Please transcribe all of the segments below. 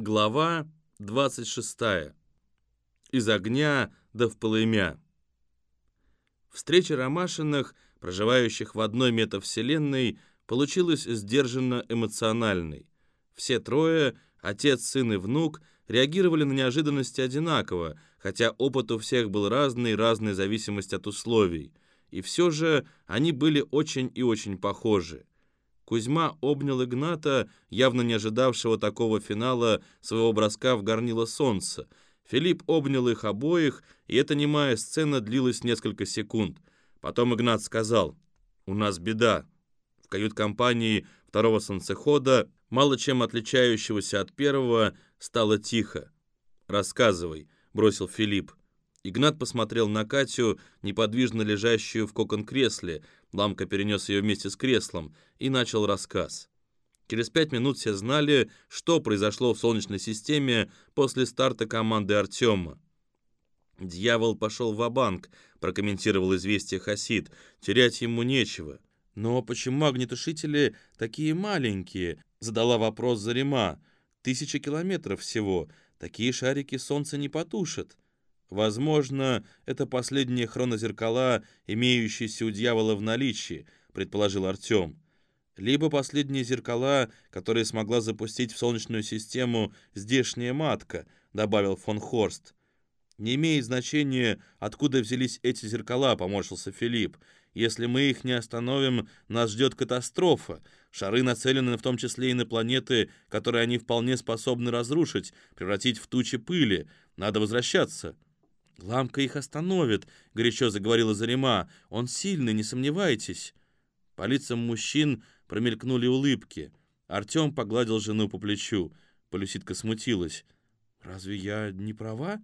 Глава 26. Из огня до в. Встреча Ромашиных, проживающих в одной метавселенной, получилась сдержанно эмоциональной. Все трое, отец, сын и внук, реагировали на неожиданности одинаково, хотя опыт у всех был разный, разная зависимость от условий. И все же они были очень и очень похожи. Кузьма обнял Игната, явно не ожидавшего такого финала своего броска в горнило солнца. Филипп обнял их обоих, и эта немая сцена длилась несколько секунд. Потом Игнат сказал, «У нас беда». В кают-компании второго солнцехода, мало чем отличающегося от первого, стало тихо. «Рассказывай», — бросил Филипп. Игнат посмотрел на Катю, неподвижно лежащую в кокон-кресле. Ламка перенес ее вместе с креслом и начал рассказ. Через пять минут все знали, что произошло в Солнечной системе после старта команды Артема. «Дьявол пошел в банк прокомментировал известие Хасид. «Терять ему нечего». «Но почему огнетушители такие маленькие?» — задала вопрос Зарима. «Тысяча километров всего. Такие шарики солнце не потушат». «Возможно, это последние хронозеркала, имеющиеся у дьявола в наличии», — предположил Артем. «Либо последние зеркала, которые смогла запустить в Солнечную систему здешняя матка», — добавил фон Хорст. «Не имеет значения, откуда взялись эти зеркала», — поморщился Филипп. «Если мы их не остановим, нас ждет катастрофа. Шары нацелены в том числе и на планеты, которые они вполне способны разрушить, превратить в тучи пыли. Надо возвращаться». «Ламка их остановит», — горячо заговорила Зарима. «Он сильный, не сомневайтесь». По лицам мужчин промелькнули улыбки. Артем погладил жену по плечу. Полюсидка смутилась. «Разве я не права?»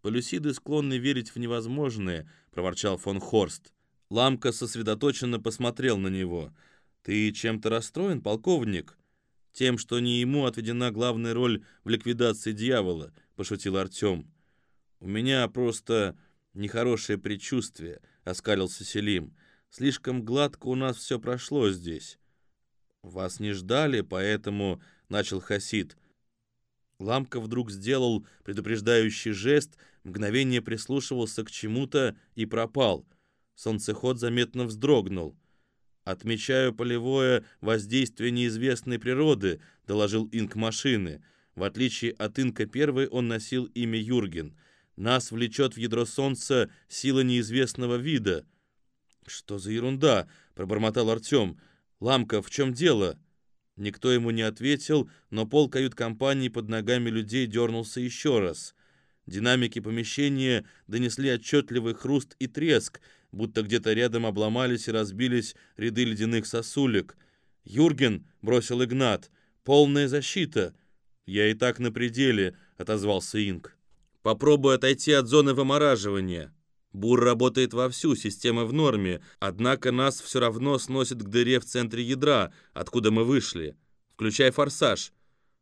«Полюсиды склонны верить в невозможное», — проворчал фон Хорст. Ламка сосредоточенно посмотрел на него. «Ты чем-то расстроен, полковник?» «Тем, что не ему отведена главная роль в ликвидации дьявола», — пошутил Артем. «У меня просто нехорошее предчувствие», — оскалился Селим. «Слишком гладко у нас все прошло здесь». «Вас не ждали, поэтому...» — начал Хасид. Ламка вдруг сделал предупреждающий жест, мгновение прислушивался к чему-то и пропал. Солнцеход заметно вздрогнул. «Отмечаю полевое воздействие неизвестной природы», — доложил инк машины. В отличие от инка первой он носил имя Юрген — нас влечет в ядро Солнца сила неизвестного вида». «Что за ерунда?» — пробормотал Артем. «Ламка, в чем дело?» Никто ему не ответил, но пол кают-компании под ногами людей дернулся еще раз. Динамики помещения донесли отчетливый хруст и треск, будто где-то рядом обломались и разбились ряды ледяных сосулек. «Юрген!» — бросил Игнат. «Полная защита!» «Я и так на пределе», — отозвался Инг. Попробуй отойти от зоны вымораживания. Бур работает вовсю, система в норме, однако нас все равно сносит к дыре в центре ядра, откуда мы вышли. Включай форсаж.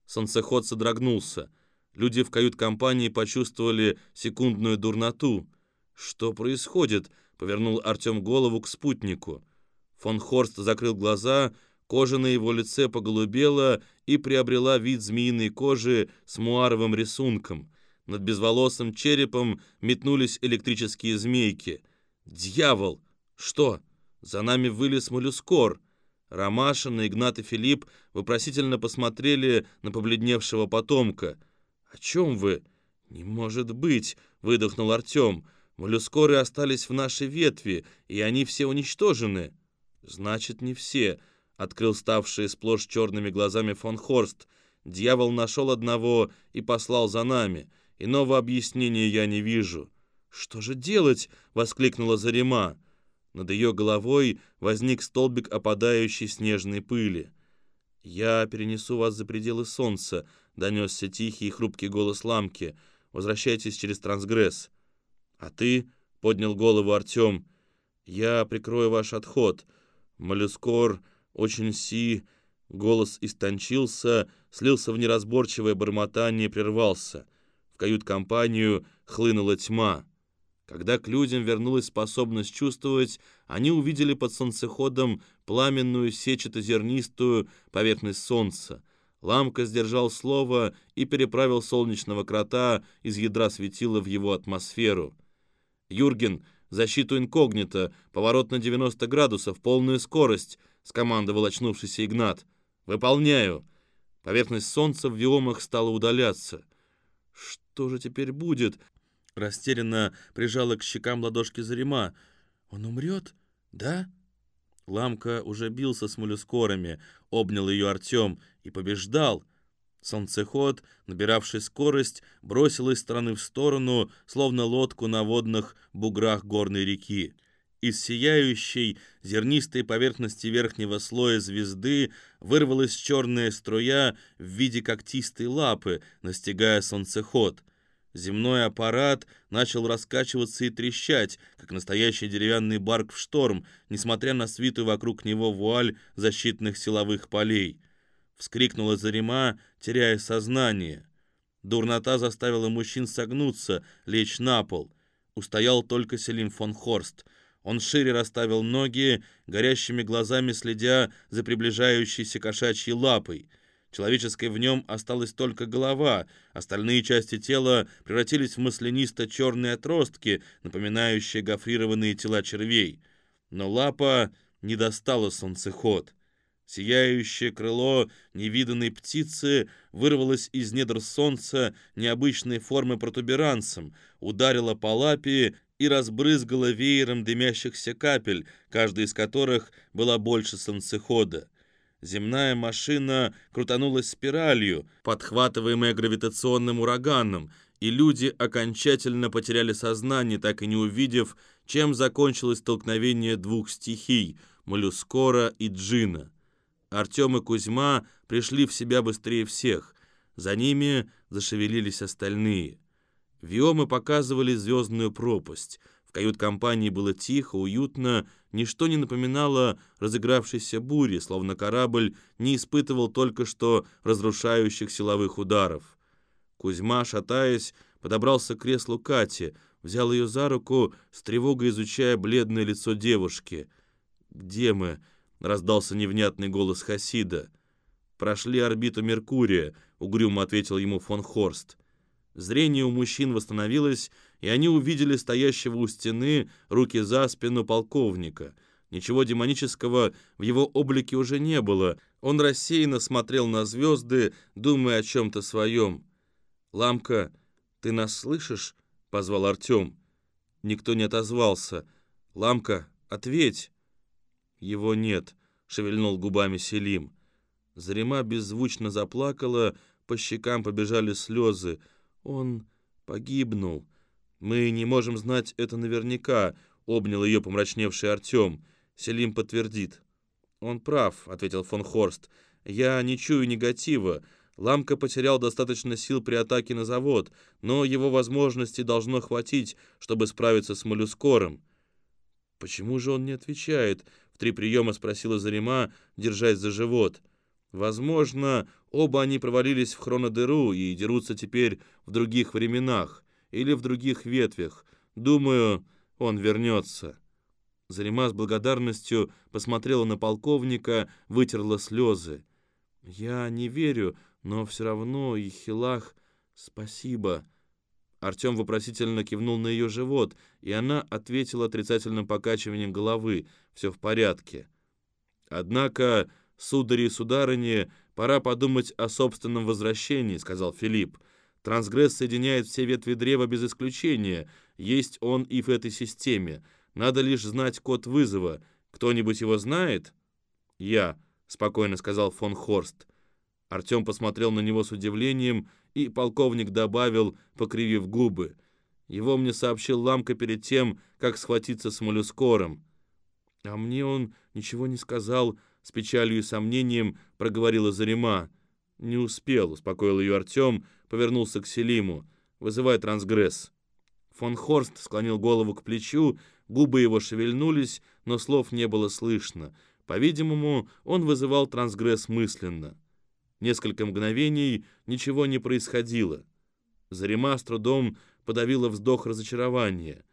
Солнцеход содрогнулся. Люди в кают-компании почувствовали секундную дурноту. «Что происходит?» — повернул Артем голову к спутнику. Фон Хорст закрыл глаза, кожа на его лице поголубела и приобрела вид змеиной кожи с муаровым рисунком — над безволосым черепом метнулись электрические змейки. «Дьявол! Что? За нами вылез моллюскор!» Ромашин, Игнат и Филипп вопросительно посмотрели на побледневшего потомка. «О чем вы?» «Не может быть!» — выдохнул Артем. «Моллюскоры остались в нашей ветви, и они все уничтожены». «Значит, не все», — открыл ставшие сплошь черными глазами фон Хорст. «Дьявол нашел одного и послал за нами. Иного объяснения я не вижу. «Что же делать?» — воскликнула Зарима. Над ее головой возник столбик опадающей снежной пыли. «Я перенесу вас за пределы солнца», — донесся тихий и хрупкий голос ламки. «Возвращайтесь через трансгресс». «А ты?» — поднял голову Артем. «Я прикрою ваш отход. Моллюскор, очень си...» Голос истончился, слился в неразборчивое бормотание и прервался — в кают-компанию хлынула тьма. Когда к людям вернулась способность чувствовать, они увидели под солнцеходом пламенную сетчато-зернистую поверхность солнца. Ламка сдержал слово и переправил солнечного крота из ядра светила в его атмосферу. «Юрген, защиту инкогнито, поворот на 90 градусов, полную скорость», — скомандовал очнувшийся Игнат. «Выполняю». Поверхность солнца в виомах стала удаляться. «Что же теперь будет?» Растерянно прижала к щекам ладошки Зарима. «Он умрет? Да?» Ламка уже бился с моллюскорами, обнял ее Артем и побеждал. Солнцеход, набиравший скорость, бросил из стороны в сторону, словно лодку на водных буграх горной реки. Из сияющей зернистой поверхности верхнего слоя звезды вырвалась черная струя в виде когтистой лапы, настигая солнцеход — Земной аппарат начал раскачиваться и трещать, как настоящий деревянный барк в шторм, несмотря на свитую вокруг него вуаль защитных силовых полей. Вскрикнула Зарима, теряя сознание. Дурнота заставила мужчин согнуться, лечь на пол. Устоял только Селим фон Хорст. Он шире расставил ноги, горящими глазами следя за приближающейся кошачьей лапой — Человеческой в нем осталась только голова, остальные части тела превратились в маслянисто-черные отростки, напоминающие гофрированные тела червей. Но лапа не достала солнцеход. Сияющее крыло невиданной птицы вырвалось из недр солнца необычной формы протуберанцем, ударило по лапе и разбрызгало веером дымящихся капель, каждая из которых была больше солнцехода. Земная машина крутанулась спиралью, подхватываемая гравитационным ураганом, и люди окончательно потеряли сознание, так и не увидев, чем закончилось столкновение двух стихий — моллюскора и джина. Артем и Кузьма пришли в себя быстрее всех. За ними зашевелились остальные. Виомы показывали звездную пропасть — кают-компании было тихо, уютно, ничто не напоминало разыгравшейся бури, словно корабль не испытывал только что разрушающих силовых ударов. Кузьма, шатаясь, подобрался к креслу Кати, взял ее за руку, с тревогой изучая бледное лицо девушки. «Где мы?» — раздался невнятный голос Хасида. «Прошли орбиту Меркурия», — угрюмо ответил ему фон Хорст. Зрение у мужчин восстановилось, и они увидели стоящего у стены, руки за спину полковника. Ничего демонического в его облике уже не было. Он рассеянно смотрел на звезды, думая о чем-то своем. «Ламка, ты нас слышишь?» — позвал Артем. Никто не отозвался. «Ламка, ответь!» «Его нет», — шевельнул губами Селим. Зарима беззвучно заплакала, по щекам побежали слезы. «Он погибнул. Мы не можем знать это наверняка», — обнял ее помрачневший Артем. Селим подтвердит. «Он прав», — ответил фон Хорст. «Я не чую негатива. Ламка потерял достаточно сил при атаке на завод, но его возможностей должно хватить, чтобы справиться с моллюскором». «Почему же он не отвечает?» — в три приема спросила Зарима, держась за живот. Возможно, оба они провалились в хронодыру и дерутся теперь в других временах или в других ветвях. Думаю, он вернется». Зарима с благодарностью посмотрела на полковника, вытерла слезы. «Я не верю, но все равно, Ихилах, спасибо». Артем вопросительно кивнул на ее живот, и она ответила отрицательным покачиванием головы. «Все в порядке». Однако «Судари и сударыни, пора подумать о собственном возвращении», — сказал Филипп. «Трансгресс соединяет все ветви древа без исключения. Есть он и в этой системе. Надо лишь знать код вызова. Кто-нибудь его знает?» «Я», — спокойно сказал фон Хорст. Артем посмотрел на него с удивлением, и полковник добавил, покривив губы. «Его мне сообщил Ламка перед тем, как схватиться с моллюскором». «А мне он ничего не сказал», с печалью и сомнением проговорила Зарима. «Не успел», — успокоил ее Артем, повернулся к Селиму. «Вызывай трансгресс». Фон Хорст склонил голову к плечу, губы его шевельнулись, но слов не было слышно. По-видимому, он вызывал трансгресс мысленно. Несколько мгновений ничего не происходило. Зарима с трудом подавила вздох разочарования.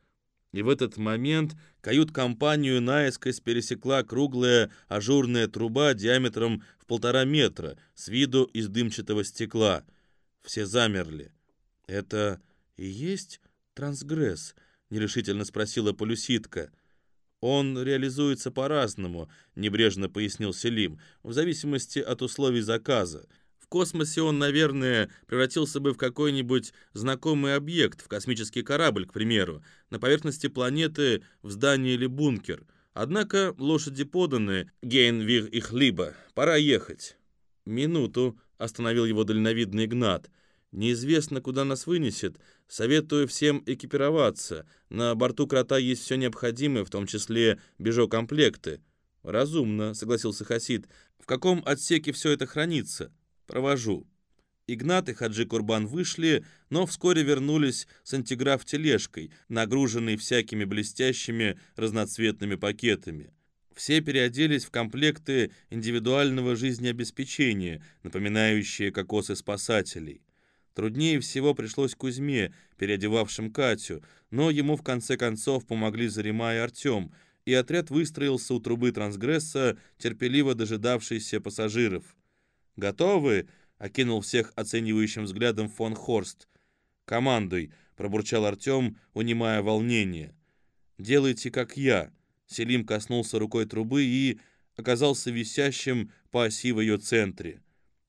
И в этот момент кают-компанию наискось пересекла круглая ажурная труба диаметром в полтора метра, с виду из дымчатого стекла. Все замерли. «Это и есть трансгресс?» — нерешительно спросила полюситка. «Он реализуется по-разному», — небрежно пояснил Селим, «в зависимости от условий заказа космосе он, наверное, превратился бы в какой-нибудь знакомый объект, в космический корабль, к примеру, на поверхности планеты, в здании или бункер. Однако лошади поданы, гейн вир их либо, пора ехать. Минуту, остановил его дальновидный Игнат. Неизвестно, куда нас вынесет. Советую всем экипироваться. На борту крота есть все необходимое, в том числе бежокомплекты. Разумно, согласился Хасид. В каком отсеке все это хранится? Провожу». Игнат и Хаджи Курбан вышли, но вскоре вернулись с антиграф-тележкой, нагруженной всякими блестящими разноцветными пакетами. Все переоделись в комплекты индивидуального жизнеобеспечения, напоминающие кокосы спасателей. Труднее всего пришлось Кузьме, переодевавшим Катю, но ему в конце концов помогли Зарима и Артем, и отряд выстроился у трубы трансгресса, терпеливо дожидавшийся пассажиров. «Готовы?» — окинул всех оценивающим взглядом фон Хорст. «Командуй», — пробурчал Артем, унимая волнение. «Делайте, как я». Селим коснулся рукой трубы и оказался висящим по оси в ее центре.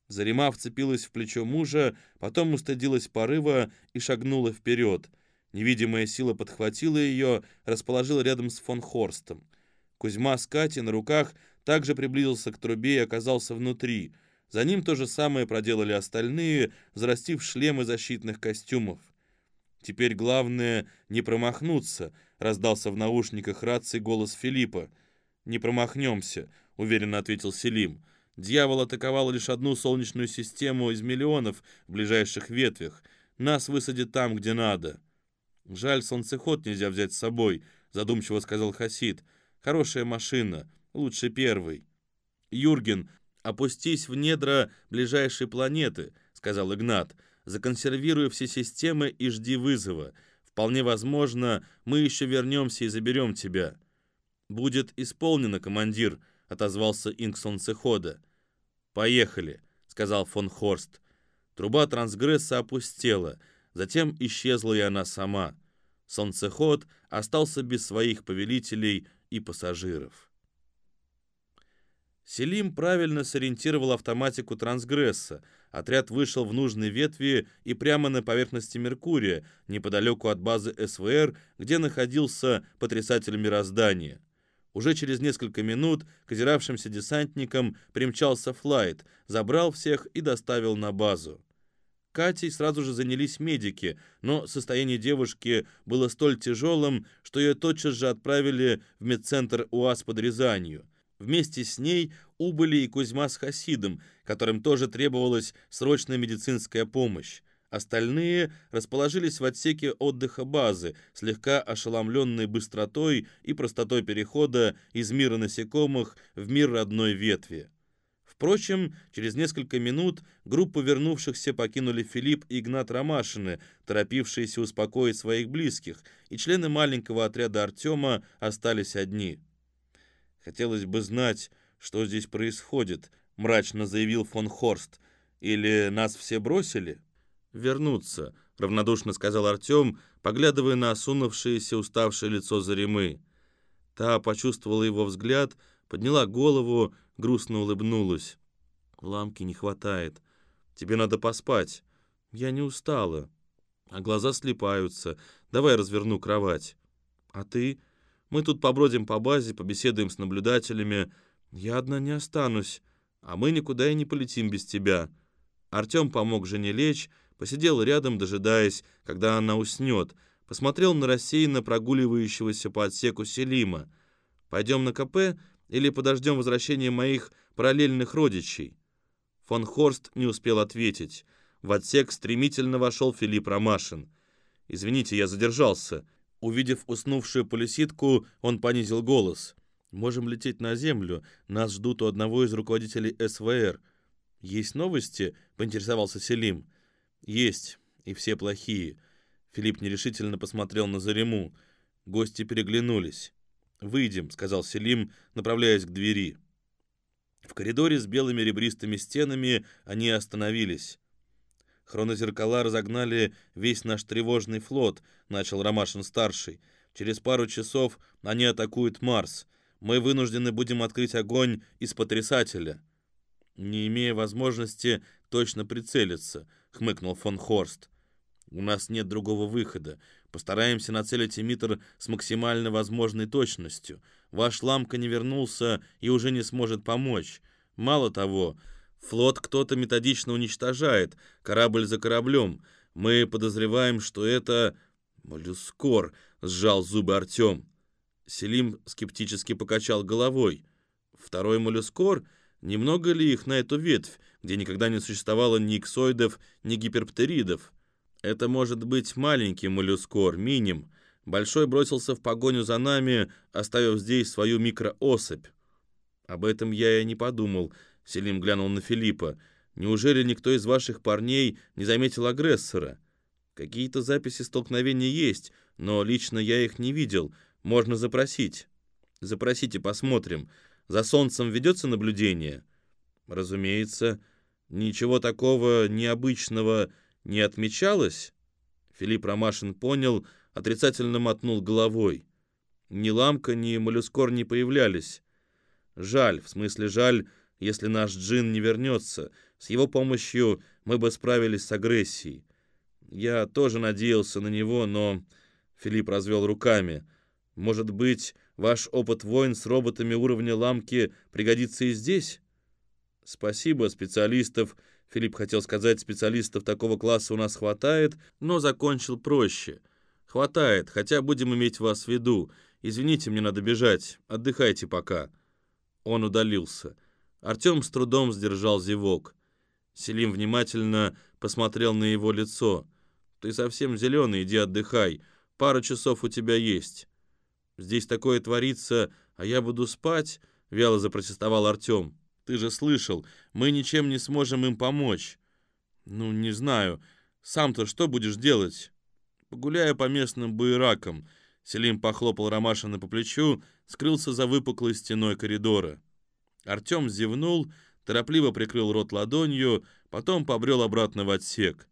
Зарима вцепилась в плечо мужа, потом устыдилась порыва и шагнула вперед. Невидимая сила подхватила ее, расположила рядом с фон Хорстом. Кузьма с Катей на руках также приблизился к трубе и оказался внутри — за ним то же самое проделали остальные, зарастив шлемы защитных костюмов. «Теперь главное не промахнуться», — раздался в наушниках рации голос Филиппа. «Не промахнемся», — уверенно ответил Селим. «Дьявол атаковал лишь одну солнечную систему из миллионов в ближайших ветвях. Нас высадит там, где надо». «Жаль, солнцеход нельзя взять с собой», — задумчиво сказал Хасид. «Хорошая машина, лучше первой». «Юрген, «Опустись в недра ближайшей планеты», — сказал Игнат. «Законсервируй все системы и жди вызова. Вполне возможно, мы еще вернемся и заберем тебя». «Будет исполнено, командир», — отозвался Инксон Цехода. «Поехали», — сказал фон Хорст. Труба трансгресса опустела, затем исчезла и она сама. Солнцеход остался без своих повелителей и пассажиров. Селим правильно сориентировал автоматику трансгресса. Отряд вышел в нужной ветви и прямо на поверхности Меркурия, неподалеку от базы СВР, где находился потрясатель мироздания. Уже через несколько минут к озиравшимся десантникам примчался флайт, забрал всех и доставил на базу. Катей сразу же занялись медики, но состояние девушки было столь тяжелым, что ее тотчас же отправили в медцентр УАЗ под Рязанью. Вместе с ней убыли и Кузьма с Хасидом, которым тоже требовалась срочная медицинская помощь. Остальные расположились в отсеке отдыха базы, слегка ошеломленные быстротой и простотой перехода из мира насекомых в мир родной ветви. Впрочем, через несколько минут группу вернувшихся покинули Филипп и Игнат Ромашины, торопившиеся успокоить своих близких, и члены маленького отряда Артема остались одни – «Хотелось бы знать, что здесь происходит», — мрачно заявил фон Хорст. «Или нас все бросили?» «Вернуться», — равнодушно сказал Артем, поглядывая на осунувшееся уставшее лицо Заремы. Та почувствовала его взгляд, подняла голову, грустно улыбнулась. «Ламки не хватает. Тебе надо поспать. Я не устала. А глаза слепаются. Давай разверну кровать. А ты...» Мы тут побродим по базе, побеседуем с наблюдателями. Я одна не останусь, а мы никуда и не полетим без тебя». Артем помог жене лечь, посидел рядом, дожидаясь, когда она уснет, посмотрел на рассеянно прогуливающегося по отсеку Селима. «Пойдем на КП или подождем возвращения моих параллельных родичей?» Фон Хорст не успел ответить. В отсек стремительно вошел Филипп Ромашин. «Извините, я задержался. Увидев уснувшую полиситку, он понизил голос. «Можем лететь на землю. Нас ждут у одного из руководителей СВР». «Есть новости?» — поинтересовался Селим. «Есть, и все плохие». Филипп нерешительно посмотрел на Зариму. Гости переглянулись. «Выйдем», — сказал Селим, направляясь к двери. В коридоре с белыми ребристыми стенами они остановились. «Хронозеркала разогнали весь наш тревожный флот», — начал Ромашин-старший. «Через пару часов они атакуют Марс. Мы вынуждены будем открыть огонь из потрясателя». «Не имея возможности точно прицелиться», — хмыкнул фон Хорст. «У нас нет другого выхода. Постараемся нацелить эмиттер с максимально возможной точностью. Ваш ламка не вернулся и уже не сможет помочь. Мало того, флот кто-то методично уничтожает, корабль за кораблем. Мы подозреваем, что это... Моллюскор, сжал зубы Артем. Селим скептически покачал головой. Второй моллюскор? Немного ли их на эту ветвь, где никогда не существовало ни иксоидов, ни гиперптеридов? Это может быть маленький моллюскор, миним. Большой бросился в погоню за нами, оставив здесь свою микроосыпь. Об этом я и не подумал, Селим глянул на Филиппа. Неужели никто из ваших парней не заметил агрессора? Какие-то записи столкновения есть, но лично я их не видел. Можно запросить. Запросите, посмотрим. За солнцем ведется наблюдение? Разумеется. Ничего такого необычного не отмечалось?» Филипп Ромашин понял, отрицательно мотнул головой. Ни ламка, ни моллюскор не появлялись. Жаль, в смысле жаль, если наш джин не вернется. С его помощью мы бы справились с агрессией. Я тоже надеялся на него, но... Филипп развел руками. Может быть, ваш опыт войн с роботами уровня ламки пригодится и здесь? Спасибо, специалистов, Филипп хотел сказать, специалистов такого класса у нас хватает, но закончил проще. Хватает, хотя будем иметь вас в виду. Извините, мне надо бежать. Отдыхайте пока. Он удалился. Артем с трудом сдержал зевок. Селим внимательно посмотрел на его лицо. «Ты совсем зеленый, иди отдыхай. Пара часов у тебя есть». «Здесь такое творится, а я буду спать?» — вяло запротестовал Артем. Ты же слышал, мы ничем не сможем им помочь. Ну, не знаю. Сам-то что будешь делать? Погуляю по местным буеракам. Селим похлопал Ромашина по плечу, скрылся за выпуклой стеной коридора. Артем зевнул, торопливо прикрыл рот ладонью, потом побрел обратно в отсек.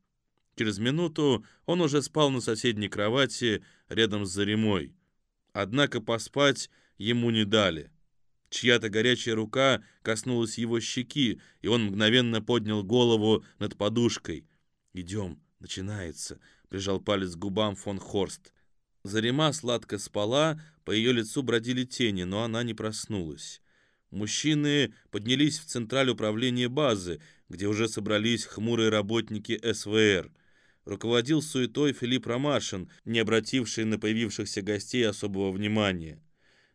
Через минуту он уже спал на соседней кровати рядом с Заремой. Однако поспать ему не дали. Чья-то горячая рука коснулась его щеки, и он мгновенно поднял голову над подушкой. «Идем, начинается», — прижал палец к губам фон Хорст. Зарима сладко спала, по ее лицу бродили тени, но она не проснулась. Мужчины поднялись в централь управления базы, где уже собрались хмурые работники СВР. Руководил суетой Филипп Ромашин, не обративший на появившихся гостей особого внимания.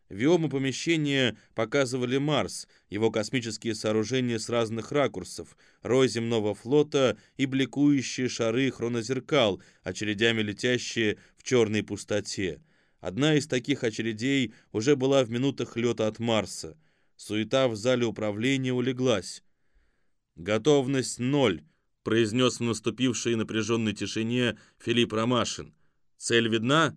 Виомы помещения показывали Марс, его космические сооружения с разных ракурсов, рой земного флота и бликующие шары хронозеркал, очередями летящие в черной пустоте. Одна из таких очередей уже была в минутах лета от Марса. Суета в зале управления улеглась. «Готовность ноль», — произнес в наступившей напряженной тишине Филипп Ромашин. «Цель видна?»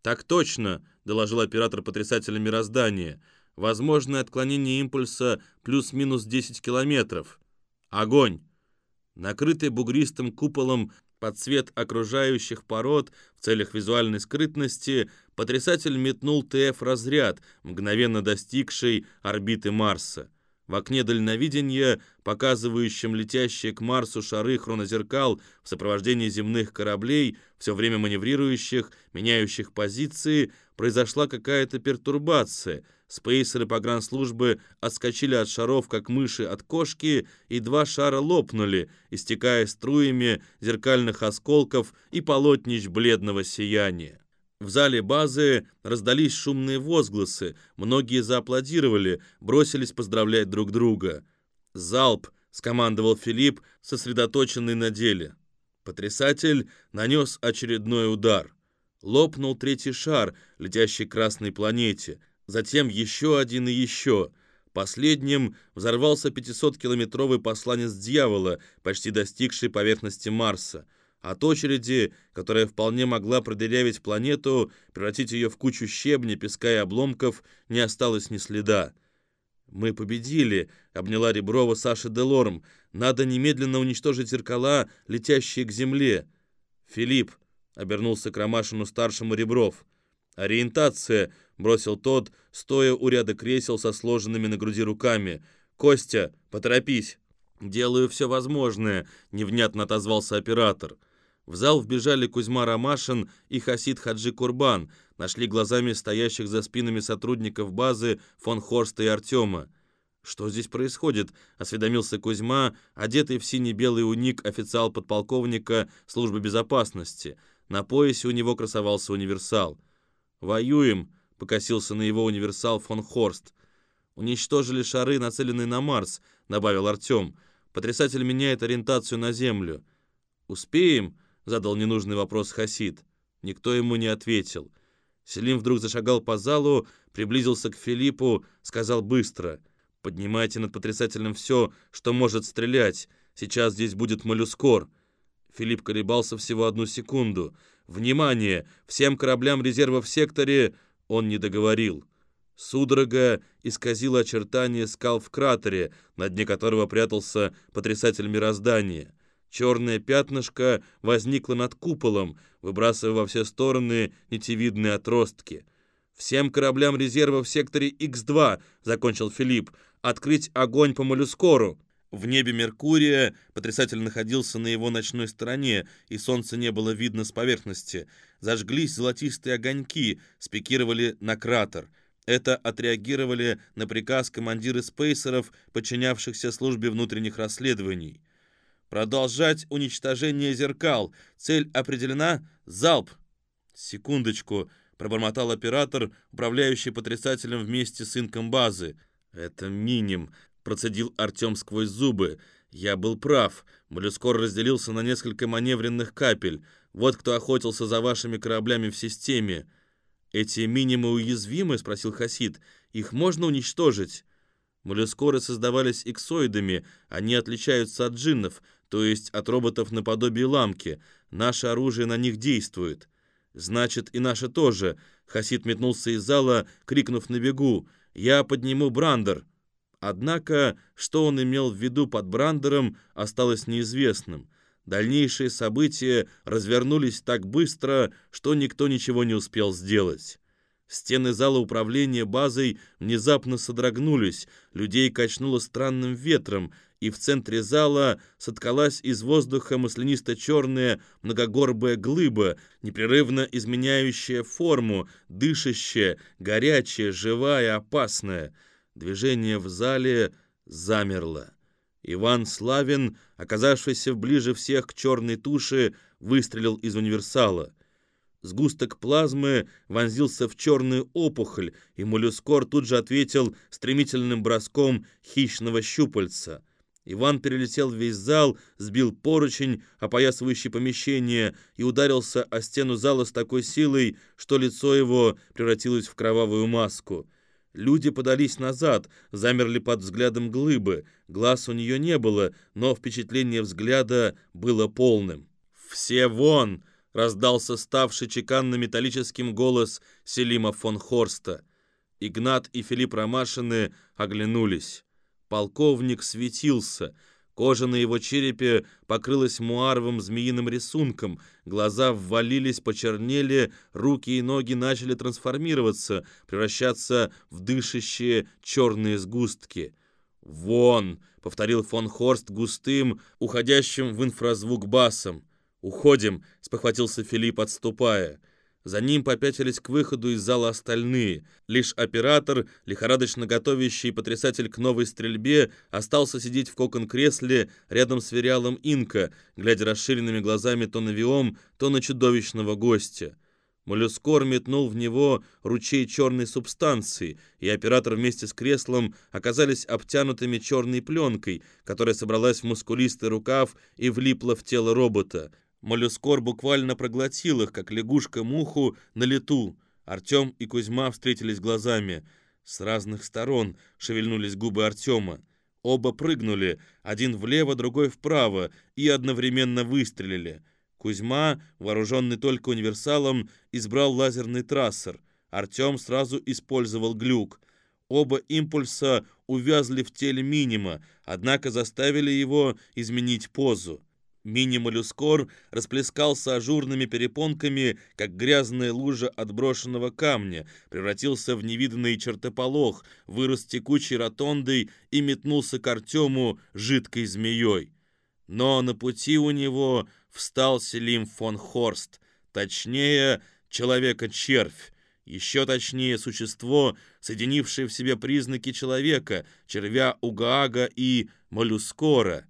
«Так точно», доложил оператор потрясателя мироздания. Возможное отклонение импульса плюс-минус 10 километров. Огонь! Накрытый бугристым куполом под цвет окружающих пород в целях визуальной скрытности, потрясатель метнул ТФ-разряд, мгновенно достигший орбиты Марса. В окне дальновидения, показывающем летящие к Марсу шары хронозеркал в сопровождении земных кораблей, все время маневрирующих, меняющих позиции, произошла какая-то пертурбация. Спейсеры погранслужбы отскочили от шаров, как мыши от кошки, и два шара лопнули, истекая струями зеркальных осколков и полотнищ бледного сияния. В зале базы раздались шумные возгласы, многие зааплодировали, бросились поздравлять друг друга. «Залп!» — скомандовал Филипп, сосредоточенный на деле. Потрясатель нанес очередной удар. Лопнул третий шар, летящий к красной планете, затем еще один и еще. Последним взорвался 500-километровый посланец дьявола, почти достигший поверхности Марса. От очереди, которая вполне могла продырявить планету, превратить ее в кучу щебня, песка и обломков, не осталось ни следа. «Мы победили», — обняла Реброва Саша Делорм. «Надо немедленно уничтожить зеркала, летящие к земле». «Филипп», — обернулся к Ромашину-старшему Ребров. «Ориентация», — бросил тот, стоя у ряда кресел со сложенными на груди руками. «Костя, поторопись!» «Делаю все возможное», — невнятно отозвался оператор. В зал вбежали Кузьма Ромашин и Хасид Хаджи Курбан, нашли глазами стоящих за спинами сотрудников базы фон Хорста и Артема. «Что здесь происходит?» — осведомился Кузьма, одетый в синий-белый уник официал подполковника службы безопасности. На поясе у него красовался универсал. «Воюем», — покосился на его универсал фон Хорст. «Уничтожили шары, нацеленные на Марс», — добавил Артем. «Потрясатель меняет ориентацию на Землю». «Успеем?» — задал ненужный вопрос Хасид. Никто ему не ответил. Селим вдруг зашагал по залу, приблизился к Филиппу, сказал быстро. «Поднимайте над потрясательным все, что может стрелять. Сейчас здесь будет моллюскор». Филипп колебался всего одну секунду. «Внимание! Всем кораблям резерва в секторе...» Он не договорил. Судорога исказила очертания скал в кратере, на дне которого прятался потрясатель мироздания. Черное пятнышко возникло над куполом, выбрасывая во все стороны нитевидные отростки. «Всем кораблям резерва в секторе Х-2», — закончил Филипп, — «открыть огонь по моллюскору». В небе Меркурия потрясатель находился на его ночной стороне, и солнце не было видно с поверхности. Зажглись золотистые огоньки, спикировали на кратер. Это отреагировали на приказ командиры спейсеров, подчинявшихся службе внутренних расследований. Продолжать уничтожение зеркал. Цель определена. Залп. Секундочку, пробормотал оператор, управляющий потрясателем вместе с инком базы. Это миним, процедил Артем сквозь зубы. Я был прав. Моллюскор разделился на несколько маневренных капель. Вот кто охотился за вашими кораблями в системе. Эти минимы уязвимы, спросил Хасид. Их можно уничтожить. Моллюскоры создавались иксоидами, они отличаются от джиннов, то есть от роботов наподобие ламки. Наше оружие на них действует. Значит, и наше тоже. Хасид метнулся из зала, крикнув на бегу. «Я подниму Брандер!» Однако, что он имел в виду под Брандером, осталось неизвестным. Дальнейшие события развернулись так быстро, что никто ничего не успел сделать. Стены зала управления базой внезапно содрогнулись, людей качнуло странным ветром, и в центре зала соткалась из воздуха маслянисто-черная многогорбая глыба, непрерывно изменяющая форму, дышащая, горячая, живая, опасная. Движение в зале замерло. Иван Славин, оказавшийся ближе всех к черной туше, выстрелил из универсала. Сгусток плазмы вонзился в черную опухоль, и моллюскор тут же ответил стремительным броском хищного щупальца. Иван перелетел весь зал, сбил поручень, опоясывающий помещение, и ударился о стену зала с такой силой, что лицо его превратилось в кровавую маску. Люди подались назад, замерли под взглядом глыбы. Глаз у нее не было, но впечатление взгляда было полным. «Все вон!» раздался ставший чеканно-металлическим голос Селима фон Хорста. Игнат и Филипп Ромашины оглянулись. Полковник светился. Кожа на его черепе покрылась муаровым змеиным рисунком, глаза ввалились, почернели, руки и ноги начали трансформироваться, превращаться в дышащие черные сгустки. «Вон!» — повторил фон Хорст густым, уходящим в инфразвук басом. «Уходим!» — спохватился Филипп, отступая. За ним попятились к выходу из зала остальные. Лишь оператор, лихорадочно готовящий потрясатель к новой стрельбе, остался сидеть в кокон-кресле рядом с Вериалом Инка, глядя расширенными глазами то на Виом, то на чудовищного гостя. Моллюскор метнул в него ручей черной субстанции, и оператор вместе с креслом оказались обтянутыми черной пленкой, которая собралась в мускулистый рукав и влипла в тело робота. Моллюскор буквально проглотил их, как лягушка муху, на лету. Артем и Кузьма встретились глазами. С разных сторон шевельнулись губы Артема. Оба прыгнули, один влево, другой вправо, и одновременно выстрелили. Кузьма, вооруженный только универсалом, избрал лазерный трассер. Артем сразу использовал глюк. Оба импульса увязли в теле Минима, однако заставили его изменить позу. Мини-моллюскор расплескался ажурными перепонками, как грязная лужа отброшенного камня, превратился в невиданный чертополох, вырос текучей ротондой и метнулся к Артему жидкой змеей. Но на пути у него встал Селим фон Хорст, точнее, человека-червь, еще точнее, существо, соединившее в себе признаки человека, червя Угаага и моллюскора.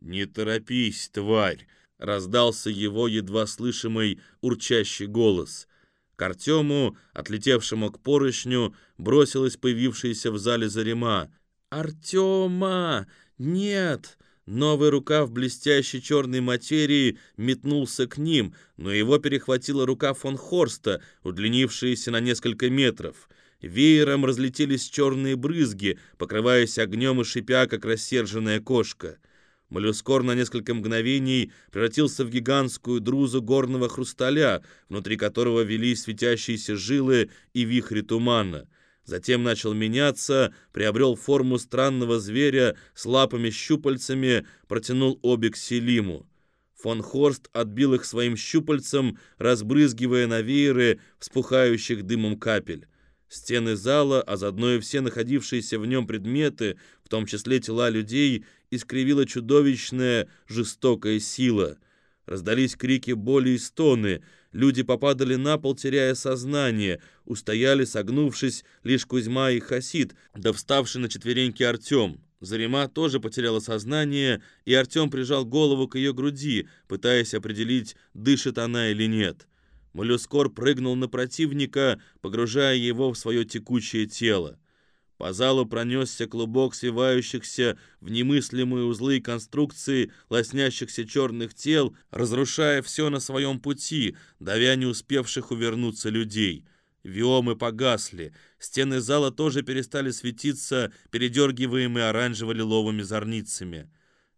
«Не торопись, тварь!» — раздался его едва слышимый урчащий голос. К Артему, отлетевшему к поручню, бросилась появившаяся в зале Зарима. «Артема! Нет!» Новый рукав блестящей черной материи метнулся к ним, но его перехватила рука фон Хорста, удлинившаяся на несколько метров. Веером разлетелись черные брызги, покрываясь огнем и шипя, как рассерженная кошка. Моллюскор на несколько мгновений превратился в гигантскую друзу горного хрусталя, внутри которого вели светящиеся жилы и вихри тумана — Затем начал меняться, приобрел форму странного зверя с лапами-щупальцами, протянул обе к Селиму. Фон Хорст отбил их своим щупальцем, разбрызгивая на вееры вспухающих дымом капель. Стены зала, а заодно и все находившиеся в нем предметы, в том числе тела людей, искривила чудовищная жестокая сила. Раздались крики боли и стоны — Люди попадали на пол, теряя сознание. Устояли, согнувшись, лишь Кузьма и Хасид, да вставший на четвереньки Артем. Зарима тоже потеряла сознание, и Артем прижал голову к ее груди, пытаясь определить, дышит она или нет. Моллюскор прыгнул на противника, погружая его в свое текучее тело. По залу пронесся клубок свивающихся в немыслимые узлы и конструкции лоснящихся черных тел, разрушая все на своем пути, давя не успевших увернуться людей. Виомы погасли, стены зала тоже перестали светиться, передергиваемые оранжево-лиловыми зорницами.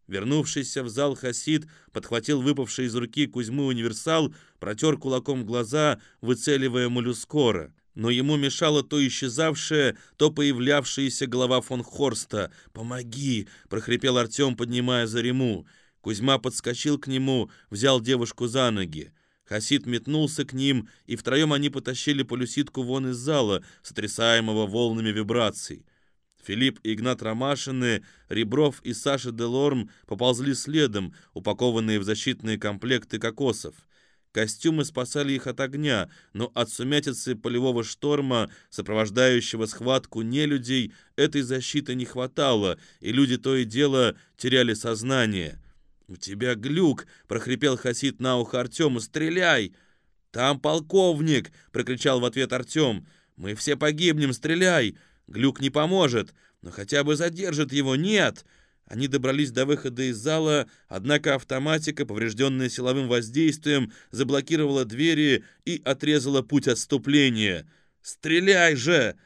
Вернувшийся в зал Хасид подхватил выпавший из руки Кузьмы универсал, протер кулаком глаза, выцеливая моллюскора но ему мешала то исчезавшая, то появлявшаяся голова фон Хорста. «Помоги!» — прохрипел Артем, поднимая Зариму. Кузьма подскочил к нему, взял девушку за ноги. Хасид метнулся к ним, и втроем они потащили полюситку вон из зала, сотрясаемого волнами вибраций. Филипп и Игнат Ромашины, Ребров и Саша Делорм поползли следом, упакованные в защитные комплекты кокосов. Костюмы спасали их от огня, но от сумятицы полевого шторма, сопровождающего схватку нелюдей, этой защиты не хватало, и люди то и дело теряли сознание. «У тебя глюк!» — прохрипел Хасид на ухо Артему. «Стреляй!» «Там полковник!» — прокричал в ответ Артем. «Мы все погибнем, стреляй! Глюк не поможет, но хотя бы задержит его, нет!» Они добрались до выхода из зала, однако автоматика, поврежденная силовым воздействием, заблокировала двери и отрезала путь отступления. «Стреляй же!»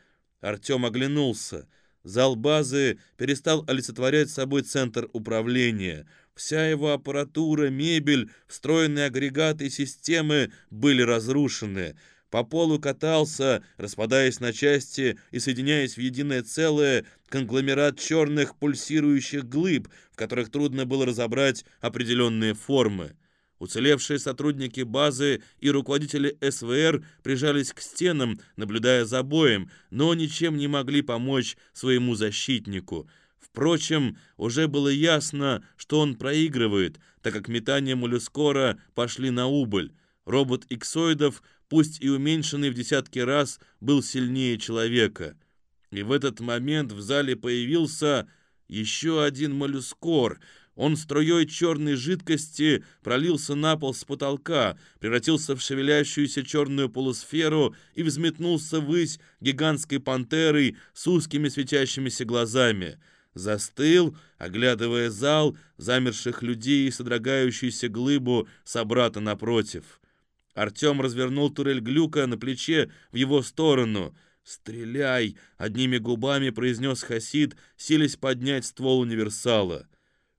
Артем оглянулся. Зал базы перестал олицетворять собой центр управления. Вся его аппаратура, мебель, встроенные агрегаты и системы были разрушены. По полу катался, распадаясь на части и соединяясь в единое целое, конгломерат черных пульсирующих глыб, в которых трудно было разобрать определенные формы. Уцелевшие сотрудники базы и руководители СВР прижались к стенам, наблюдая за боем, но ничем не могли помочь своему защитнику. Впрочем, уже было ясно, что он проигрывает, так как метания моллюскора пошли на убыль. Робот иксоидов пусть и уменьшенный в десятки раз, был сильнее человека. И в этот момент в зале появился еще один моллюскор. Он струей черной жидкости пролился на пол с потолка, превратился в шевелящуюся черную полусферу и взметнулся ввысь гигантской пантерой с узкими светящимися глазами. Застыл, оглядывая зал, замерших людей и содрогающуюся глыбу собрата напротив. Артем развернул турель глюка на плече в его сторону. «Стреляй!» — одними губами произнес Хасид, силясь поднять ствол универсала.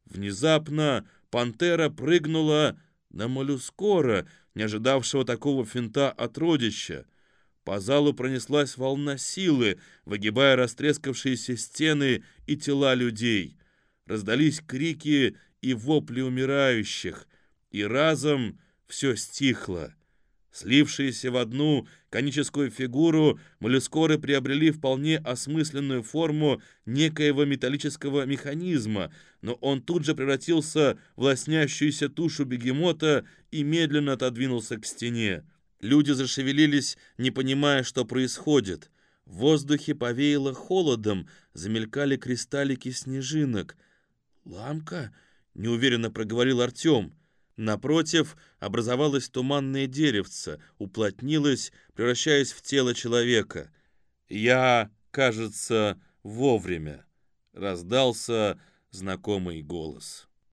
Внезапно пантера прыгнула на моллюскора, не ожидавшего такого финта от родища. По залу пронеслась волна силы, выгибая растрескавшиеся стены и тела людей. Раздались крики и вопли умирающих, и разом все стихло. Слившиеся в одну коническую фигуру, моллюскоры приобрели вполне осмысленную форму некоего металлического механизма, но он тут же превратился в лоснящуюся тушу бегемота и медленно отодвинулся к стене. Люди зашевелились, не понимая, что происходит. В воздухе повеяло холодом, замелькали кристаллики снежинок. «Ламка?» — неуверенно проговорил Артем. Напротив образовалось туманное деревце, уплотнилось, превращаясь в тело человека. «Я, кажется, вовремя», — раздался знакомый голос.